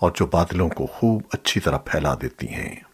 اور جو بادلوں کو خوب اچھی طرح پھیلا دیتی ہیں۔